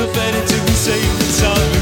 for better to be saved than sorry.